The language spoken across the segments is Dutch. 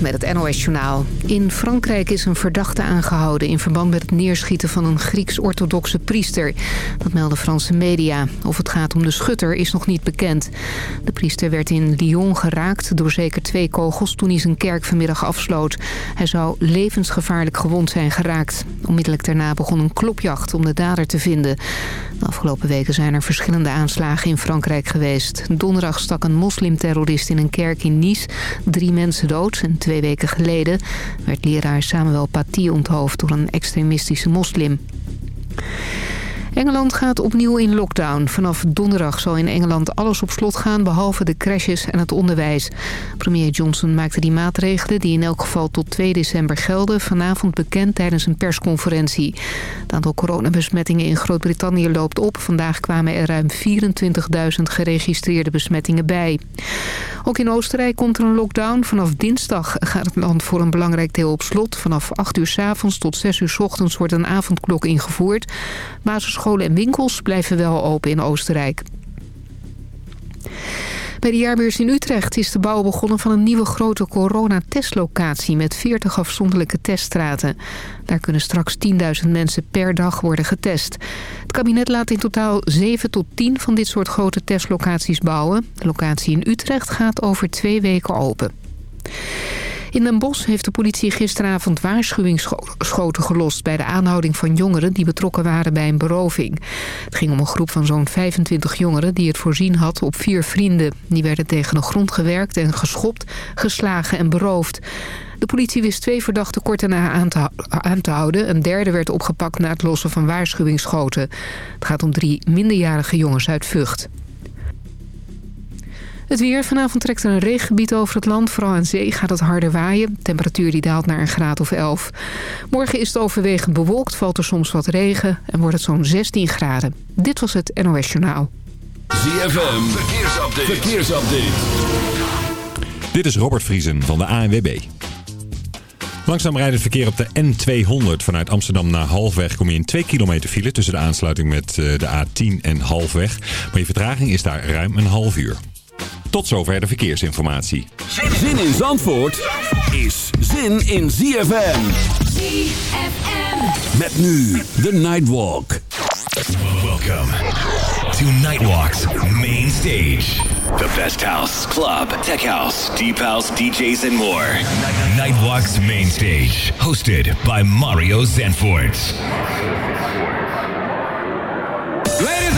Met het NOS Journaal. In Frankrijk is een verdachte aangehouden... in verband met het neerschieten van een Grieks-orthodoxe priester. Dat melden Franse media. Of het gaat om de schutter is nog niet bekend. De priester werd in Lyon geraakt door zeker twee kogels... toen hij zijn kerk vanmiddag afsloot. Hij zou levensgevaarlijk gewond zijn geraakt. Onmiddellijk daarna begon een klopjacht om de dader te vinden. De afgelopen weken zijn er verschillende aanslagen in Frankrijk geweest. Donderdag stak een moslimterrorist in een kerk in Nice drie mensen dood. En twee weken geleden werd leraar Samuel Paty onthoofd door een extremistische moslim. Engeland gaat opnieuw in lockdown. Vanaf donderdag zal in Engeland alles op slot gaan... behalve de crashes en het onderwijs. Premier Johnson maakte die maatregelen... die in elk geval tot 2 december gelden... vanavond bekend tijdens een persconferentie. Het aantal coronabesmettingen in Groot-Brittannië loopt op. Vandaag kwamen er ruim 24.000 geregistreerde besmettingen bij. Ook in Oostenrijk komt er een lockdown. Vanaf dinsdag gaat het land voor een belangrijk deel op slot. Vanaf 8 uur s avonds tot 6 uur s ochtends wordt een avondklok ingevoerd. Basisschool scholen en winkels blijven wel open in Oostenrijk. Bij de jaarbeurs in Utrecht is de bouw begonnen van een nieuwe grote coronatestlocatie met 40 afzonderlijke teststraten. Daar kunnen straks 10.000 mensen per dag worden getest. Het kabinet laat in totaal 7 tot 10 van dit soort grote testlocaties bouwen. De locatie in Utrecht gaat over twee weken open. In Den Bosch heeft de politie gisteravond waarschuwingsschoten gelost... bij de aanhouding van jongeren die betrokken waren bij een beroving. Het ging om een groep van zo'n 25 jongeren die het voorzien had op vier vrienden. Die werden tegen de grond gewerkt en geschopt, geslagen en beroofd. De politie wist twee verdachten kort daarna aan te, aan te, houden. Een derde werd opgepakt na het lossen van waarschuwingsschoten. Het gaat om drie minderjarige jongens uit Vught. Het weer. Vanavond trekt er een regengebied over het land. Vooral aan zee gaat het harder waaien. temperatuur die daalt naar een graad of 11. Morgen is het overwegend bewolkt, valt er soms wat regen... en wordt het zo'n 16 graden. Dit was het NOS Journaal. ZFM. Verkeersupdate. Verkeersupdate. Dit is Robert Vriesen van de ANWB. Langzaam rijdt het verkeer op de N200 vanuit Amsterdam naar Halfweg. Kom je in 2 kilometer file tussen de aansluiting met eh, de A10 en Halfweg. Maar je vertraging is daar ruim een half uur. Tot zover de verkeersinformatie. Zin in Zandvoort is zin in ZFM. ZFM. Met nu de Nightwalk. Welcome to Nightwalk's main stage. The best house, club, tech house, deep house, DJs and more. Nightwalk's main stage. Hosted by Mario Zanfort. Ladies and gentlemen.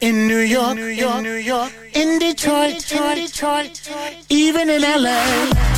In New York, New York, New York, in Detroit, Detroit, Detroit, even in LA.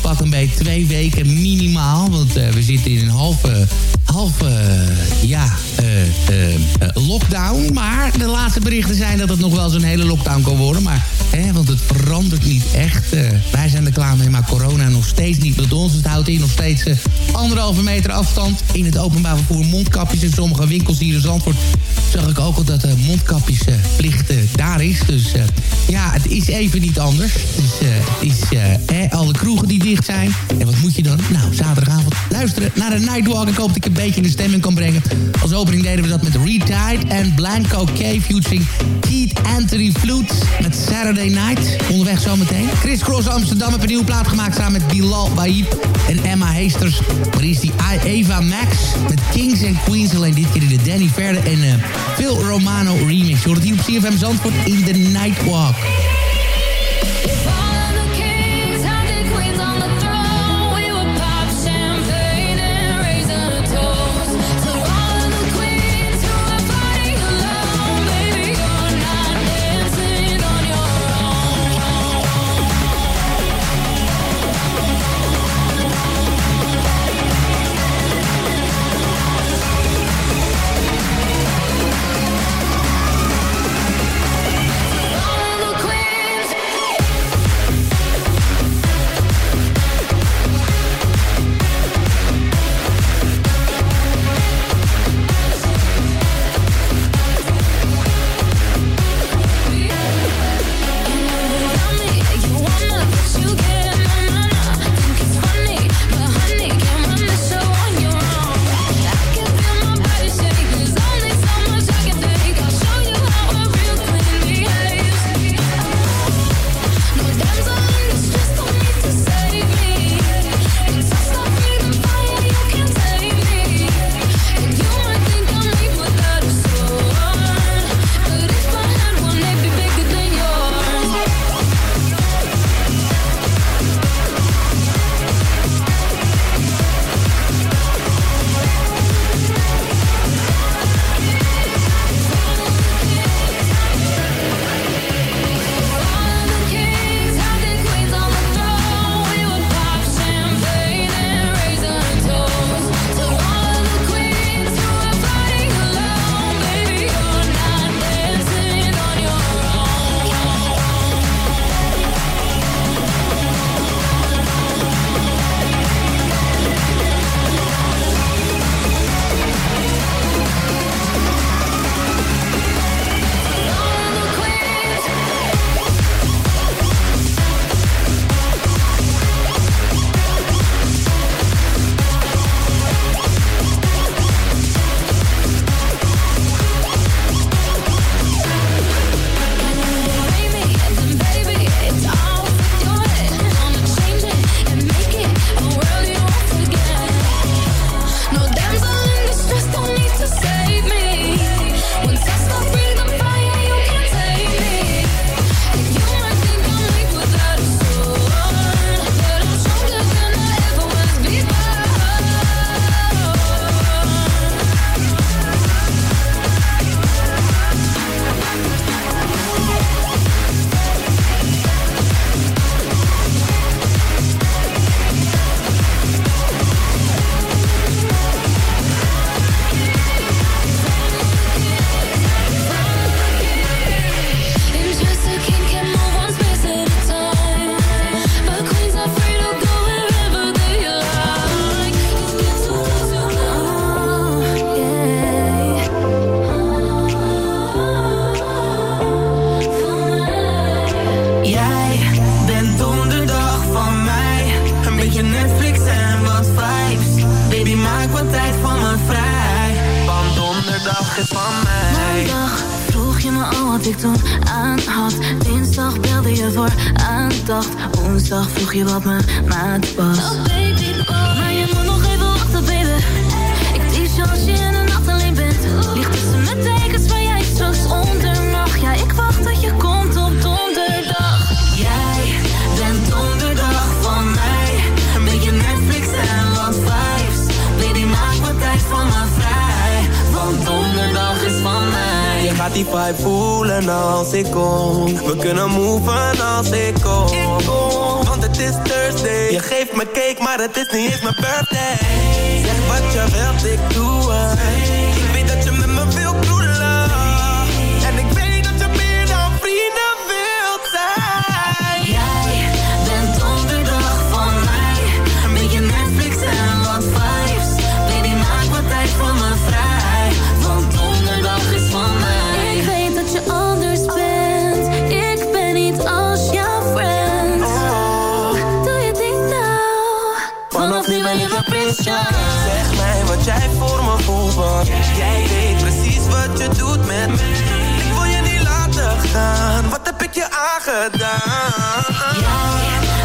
Pakken een beetje twee weken minimaal. Want uh, we zitten in een halve, halve ja, lockdown. Maar de laatste berichten zijn dat het nog wel zo'n hele lockdown kan worden. Maar, hè, want het verandert niet echt. wij zijn er klaar mee, maar corona nog steeds niet. Met ons het houdt in nog steeds anderhalve meter afstand. In het openbaar vervoer mondkapjes in sommige winkels hier in Zandvoort zag ik ook al dat de mondkapjesplicht uh, daar is. Dus ja, het is even niet anders. Dus uh, is eh, alle kroegen die zijn. En wat moet je dan? Nou, zaterdagavond luisteren naar de Nightwalk. Ik hoop dat ik een beetje in de stemming kan brengen. Als opening deden we dat met Retide en Blanco K featuring Keith Anthony Flute met Saturday Night. Onderweg zometeen. Chris Cross Amsterdam heeft een nieuwe plaat gemaakt samen met Bilal Baib en Emma Heesters. Maar is die Eva Max met Kings and Queens. Alleen dit keer in de Danny Verde en uh, Phil Romano remix. Je hoort het hier op CFM Zandvoort in The Nightwalk.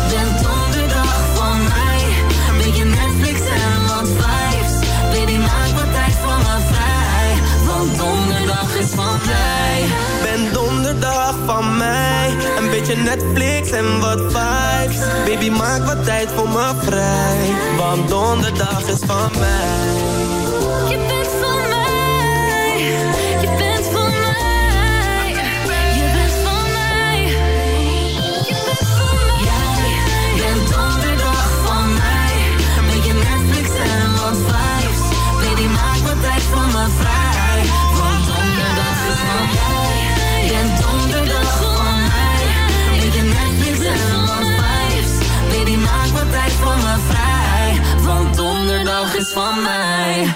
bent donderdag van mij. Beetje Netflix en wat vibes. Baby, maak wat tijd voor me vrij. Want donderdag is van mij. Ben donderdag van mij. Een beetje Netflix en wat vibes. Baby, maak wat tijd voor me vrij. Want donderdag is van mij. my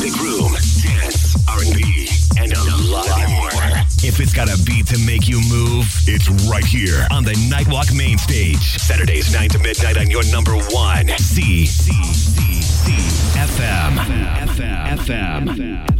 big room, R&B, and a lot more. If it's got a beat to make you move, it's right here on the Nightwalk main stage. Saturdays 9 to midnight on your number one. C C C C FM FM FM. FM.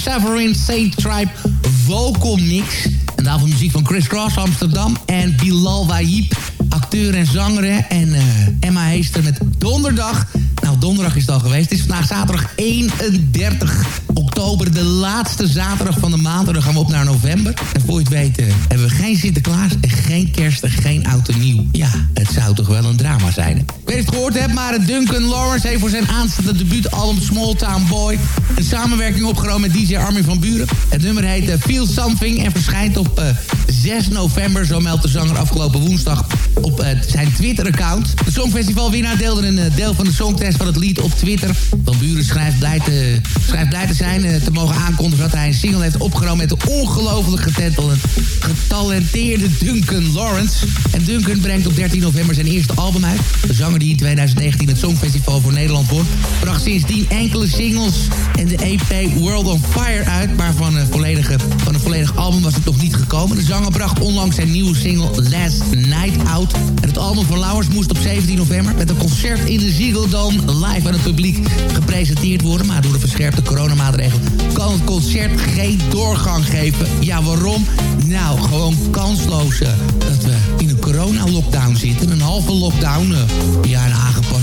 Severin Saint Tribe vocal mix. En daarvoor muziek van Chris Cross Amsterdam opgenomen met DJ Armin van Buren. Het nummer heet eh, Feel Something en verschijnt op eh, 6 november, zo meldt de zanger afgelopen woensdag op eh, zijn Twitter-account. De Songfestival-winnaar deelde een eh, deel van de songtest van het lied op Twitter. Van Buren schrijft blij te, schrijft blij te zijn eh, te mogen aankondigen dat hij een single heeft opgenomen met de ongelooflijk getalenteerde Duncan Lawrence. En Duncan brengt op 13 november zijn eerste album uit. De zanger die in 2019 het Songfestival voor Nederland won, bracht sindsdien enkele singles en de EP World on Fire uit. Maar van een, volledige, van een volledig album was het nog niet gekomen. De zanger bracht onlangs zijn nieuwe single Last Night Out. En het album van Lauwers moest op 17 november met een concert in de Ziggo Dome live aan het publiek gepresenteerd worden. Maar door de verscherpte coronamaatregelen kan het concert geen doorgang geven. Ja, waarom? Nou, gewoon kansloos eh, dat we in een corona-lockdown zitten. Een halve lockdown. eh, ja, een aangepaste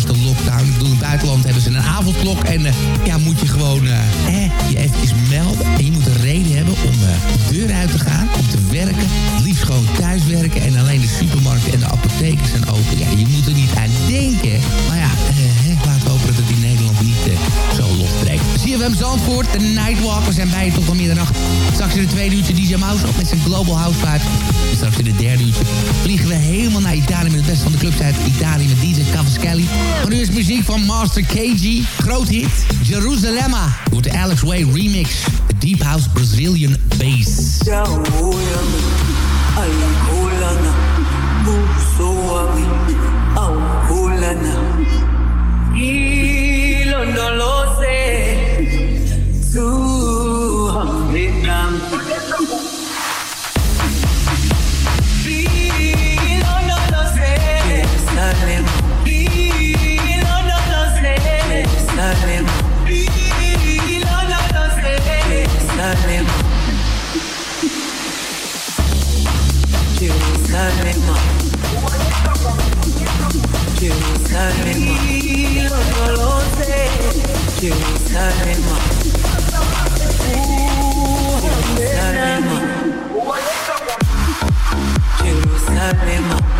in het buitenland hebben ze een avondklok. En eh, ja, moet je gewoon eh, je eventjes melden. En je moet een reden hebben om eh, de deur uit te gaan. Om te werken. Liefst gewoon thuiswerken. En alleen de supermarkten en de apotheken zijn open. Ja, je moet er niet aan denken. Maar ja, eh, laten we hopen dat het in Nederland niet zo losbreekt. CFM Zandvoort, de Nightwalk. Zijn bij je tot van middernacht. Straks in het tweede uurtje DJ Mouse met zijn Global House Vibes. En straks in het derde uurtje vliegen we helemaal naar Italië... met het beste van de clubs uit Italië met DJ Cavaschelli. Maar nu is muziek van Master KG. Groot hit, Jerusalema. Wordt de Alex Way remix. De Deep House Brazilian Bass. Jerusalem, Jerusalem, Jerusalem, Jerusalem, Jerusalem, sé, Jerusalema, Jerusalema, Jerusalema.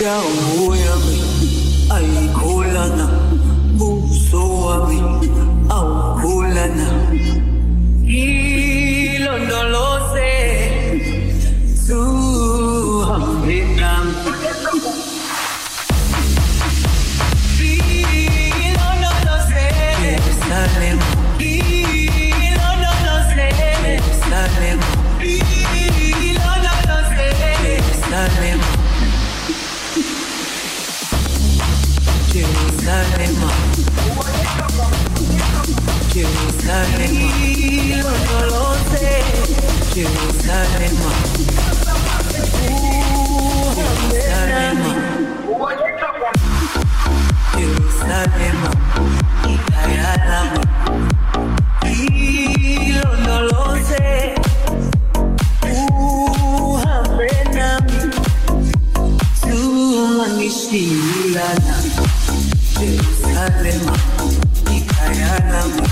Dawo yami ayikholana buso wami awukholana Jerusalema. Jerusalema alema y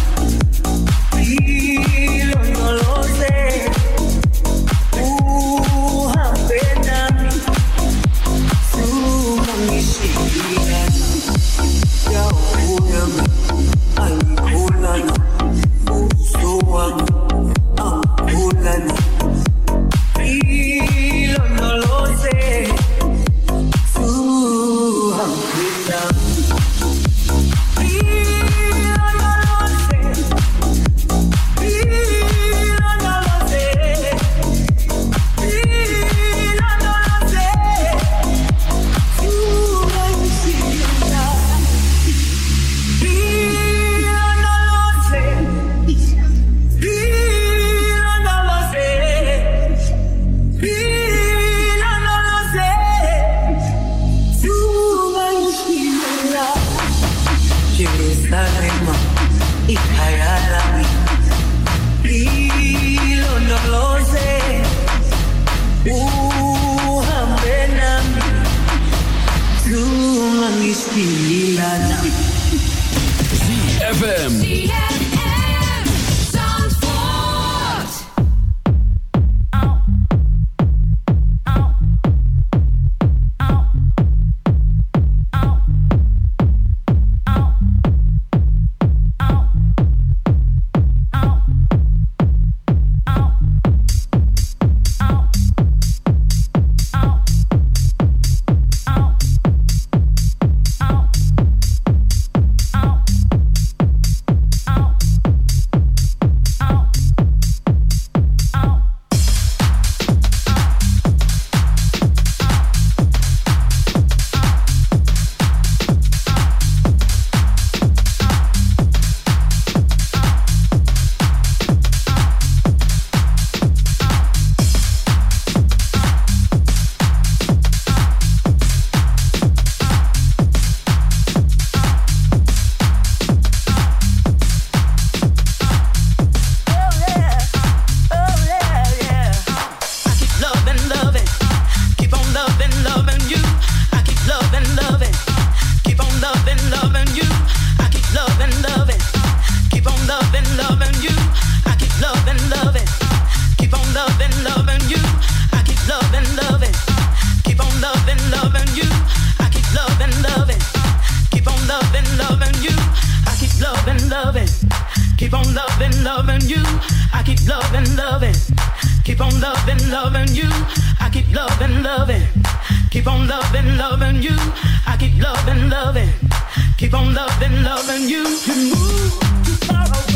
loving, keep on loving, loving you. I keep loving, loving, keep on loving, loving you. I keep loving, loving, keep on loving, loving you. You move too far away.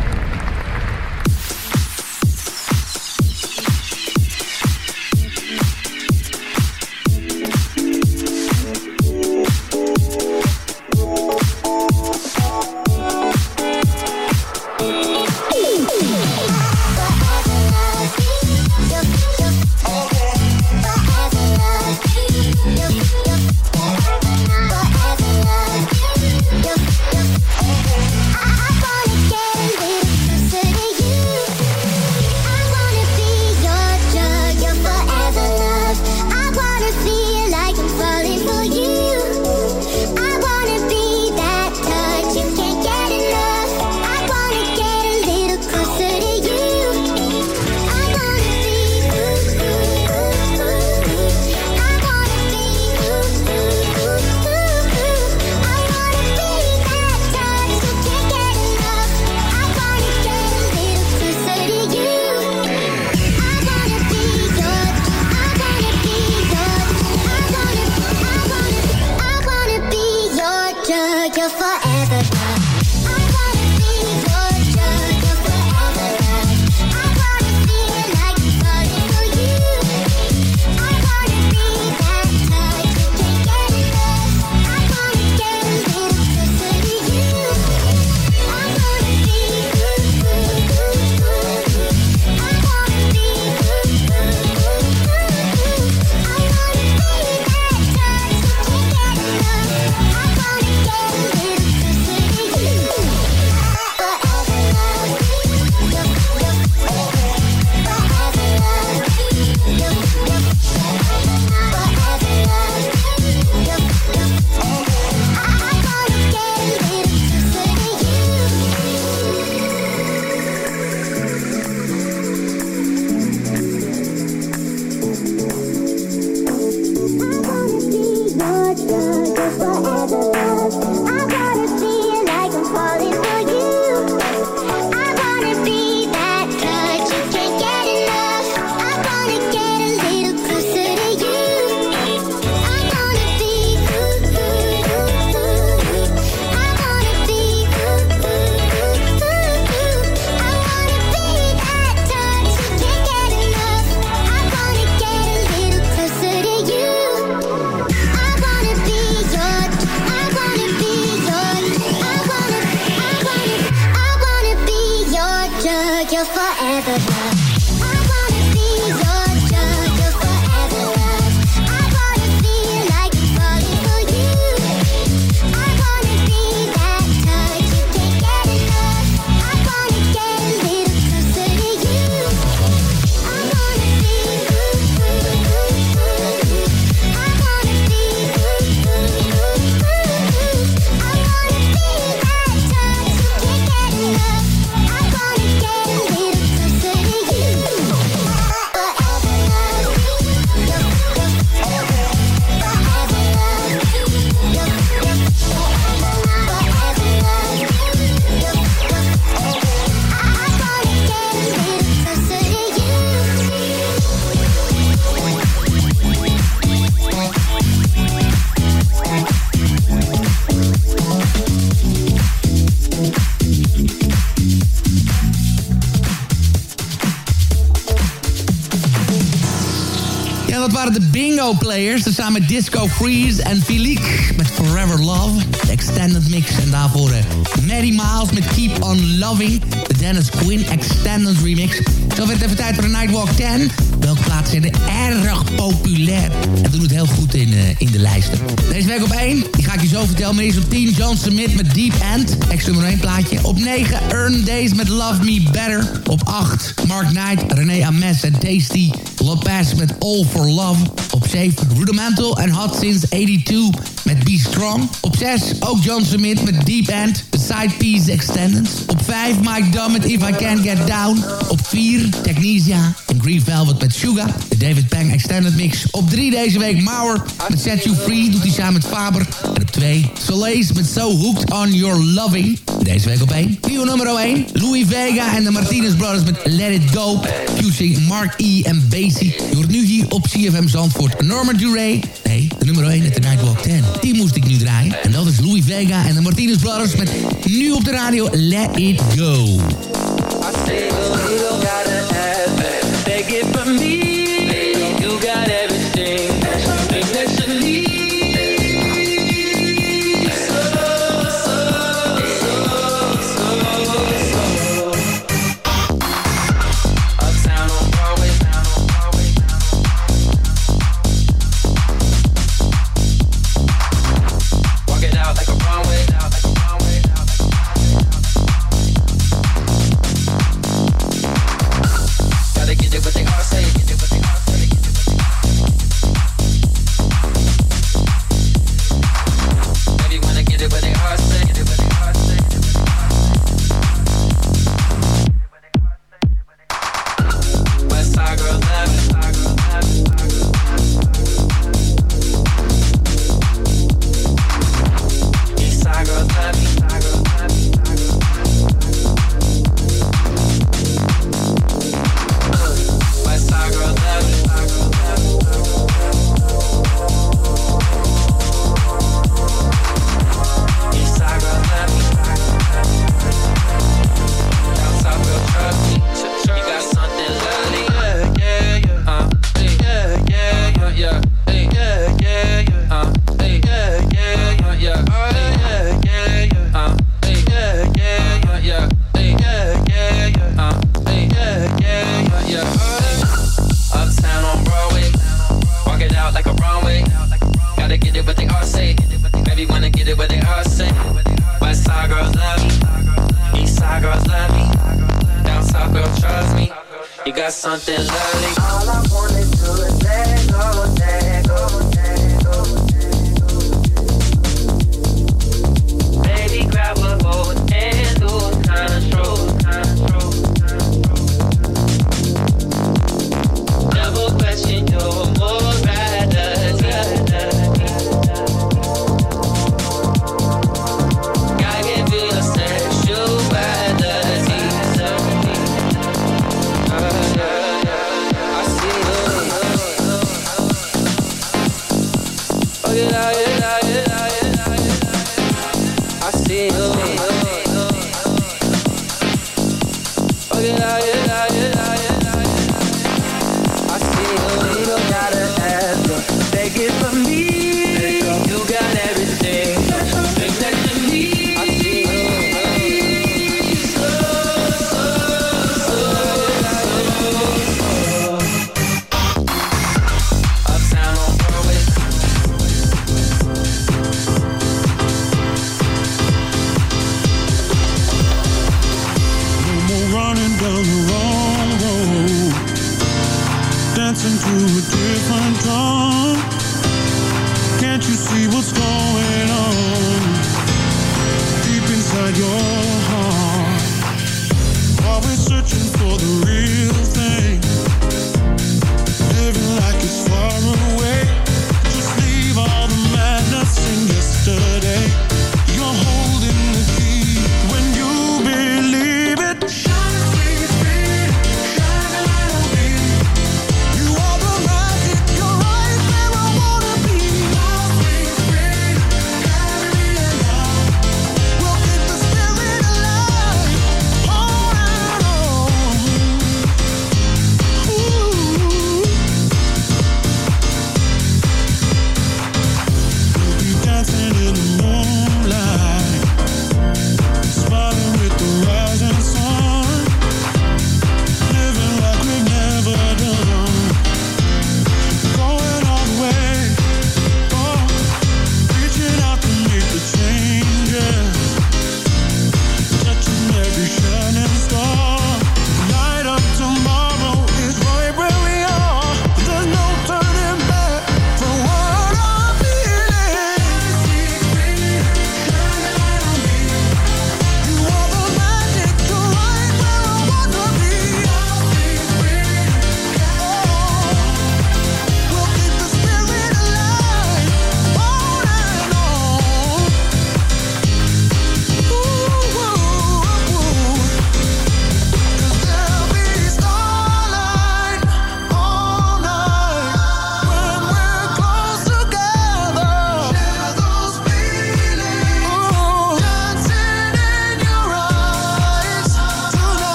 Bingo Players. Samen met Disco Freeze en Philique met Forever Love. De Extended Mix. En daarvoor eh, Mary Miles met Keep On Loving. De Dennis Quinn Extended Remix. Zo werd even tijd voor de Nightwalk 10. Welke plaatsen zijn er erg populair? En doen het heel goed in, eh, in de lijsten. Deze week op 1, die ga ik je zo vertellen. Maar op 10, John Smith met Deep End. Extra nummer 1 plaatje. Op 9, Earn Days met Love Me Better. Op 8, Mark Knight, René Ames en Tasty Lopez met All For Love. Safe, heeft Rudimental en Hot Since 82 met Be Strong. Op 6 ook John Smith met Deep End, The Side Piece Extended. Op 5 Mike dummett If I Can't Get Down. Op 4 Technesia en Green Velvet met Suga. De David Bang Extended Mix. Op 3 deze week Mauer met Set You Free, doet hij samen met Faber. En op 2 Soleil met So Hooked On Your Loving. Deze week op 1. Nieuw nummer 1. Louis Vega en de Martinez Brothers met Let It Go. Using Mark E. en Basie. Je nu hier op CFM Zandvoort. Norman Duray. Nee, nummer 1 met de Nightwalk 10. Die moest ik nu draaien. En dat is Louis Vega en de Martinez Brothers met nu op de radio Let It Go.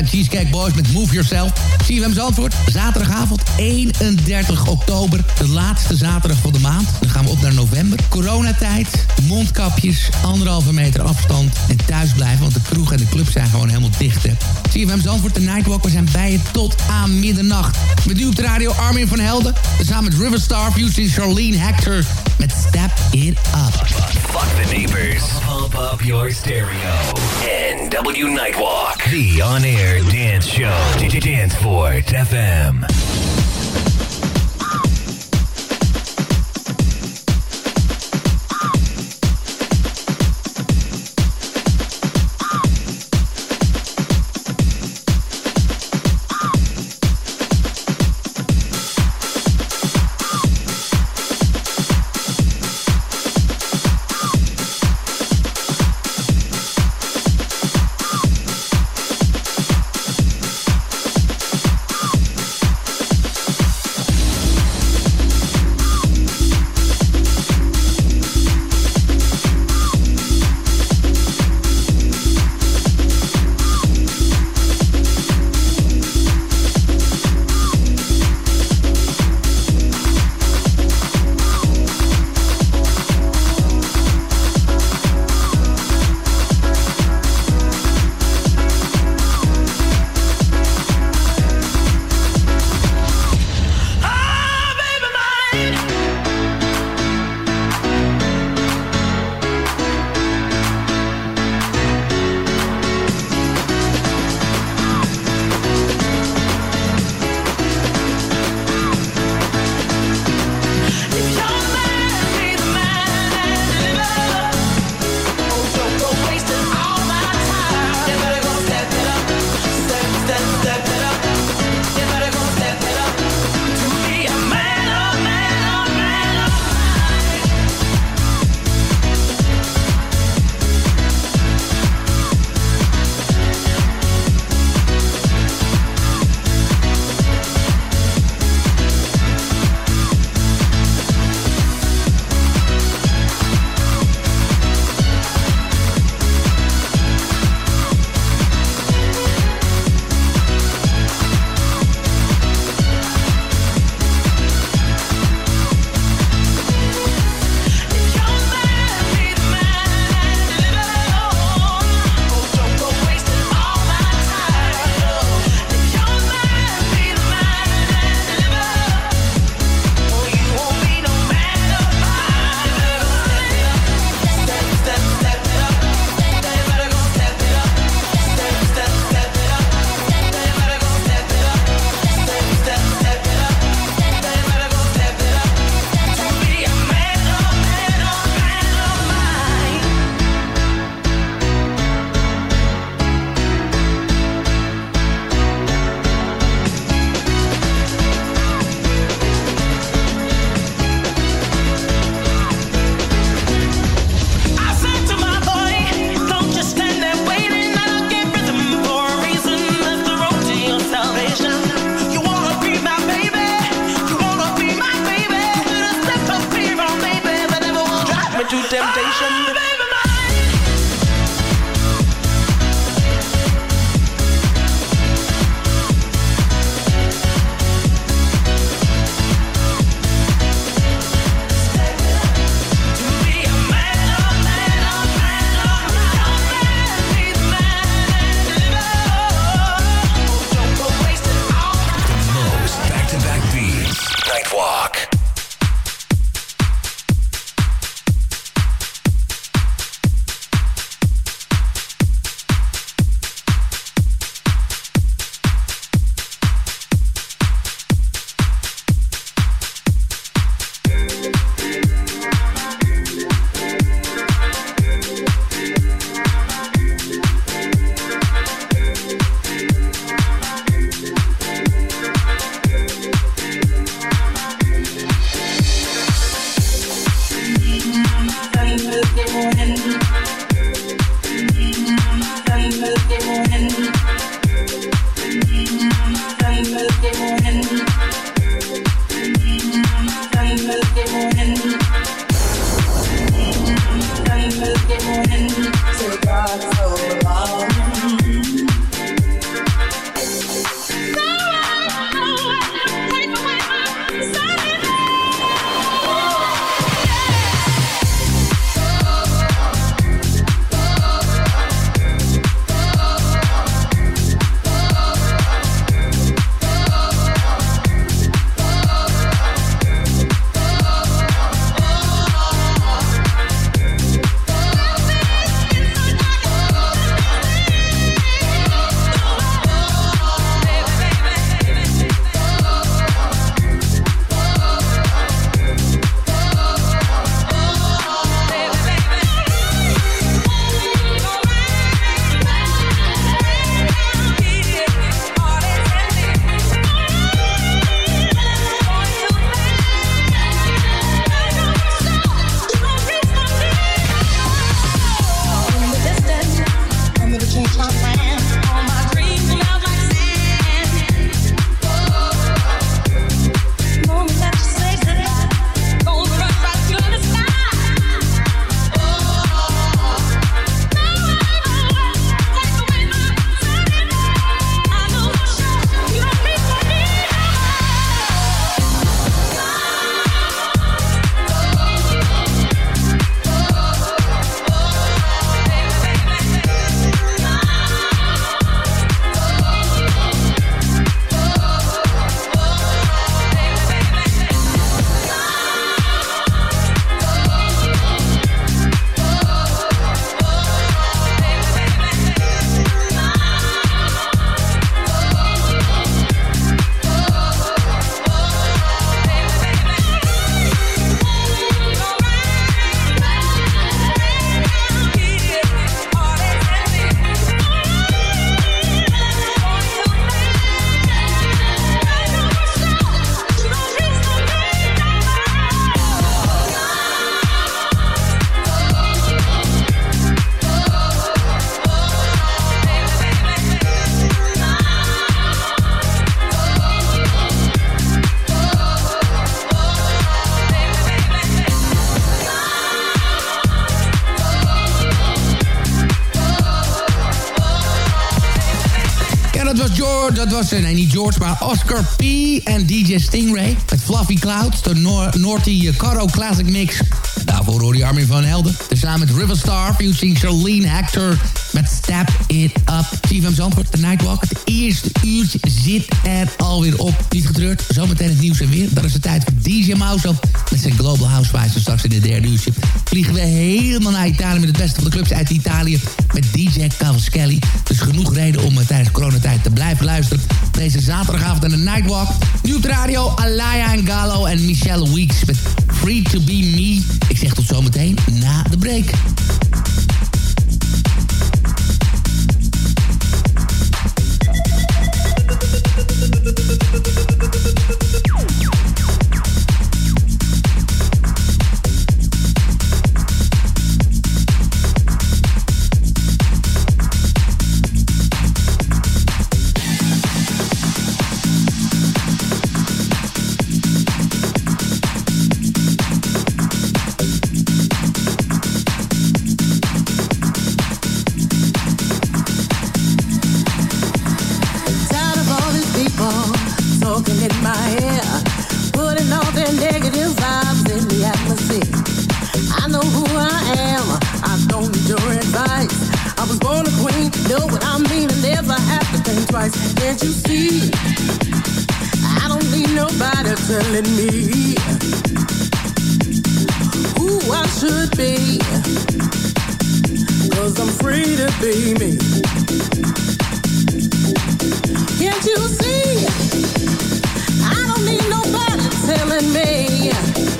en Cheesecake Boys met Move Yourself. CFM Zandvoort, zaterdagavond 31 oktober. De laatste zaterdag van de maand. Dan gaan we op naar november. Coronatijd, mondkapjes, anderhalve meter afstand en thuisblijven. Want de kroeg en de club zijn gewoon helemaal dicht. Hè. CFM Zandvoort, de Nightwalk, we zijn bij je tot aan middernacht. Met nu op de radio Armin van Helden. Samen met Riverstar, Fusion Charlene Hector met Step It Up. Fuck the neighbors. Pump up your stereo. NW Nightwalk. The on-air dance show. Dance for FM. Eh, Nee, niet George, maar Oscar P. en DJ Stingray. Met Fluffy Clouds, de Nor Naughty eh, Caro Classic Mix. Daarvoor hoor je Armin van Helden. Tezamen met Riverstar, fusing Charlene Hector met Step It Up. CFM Zandvoort, de Nightwalk. Het eerste uurtje zit er alweer op. Niet getreurd, zometeen het nieuws en weer. Dan is het tijd voor DJ Mouse op met zijn Global House Vibes. En straks in de derde uurtje vliegen we helemaal naar Italië... met het beste van de clubs uit Italië met DJ Cavaschelli. Dus genoeg reden om eh, tijdens coronatijd te blijven luisteren. Deze zaterdagavond aan de Nightwalk. Nu radio Alaya en Gallo en Michelle Weeks Free to Be Me. Ik zeg tot zometeen na de break. Twice. Can't you see? I don't need nobody telling me who I should be. Cause I'm free to be me. Can't you see? I don't need nobody telling me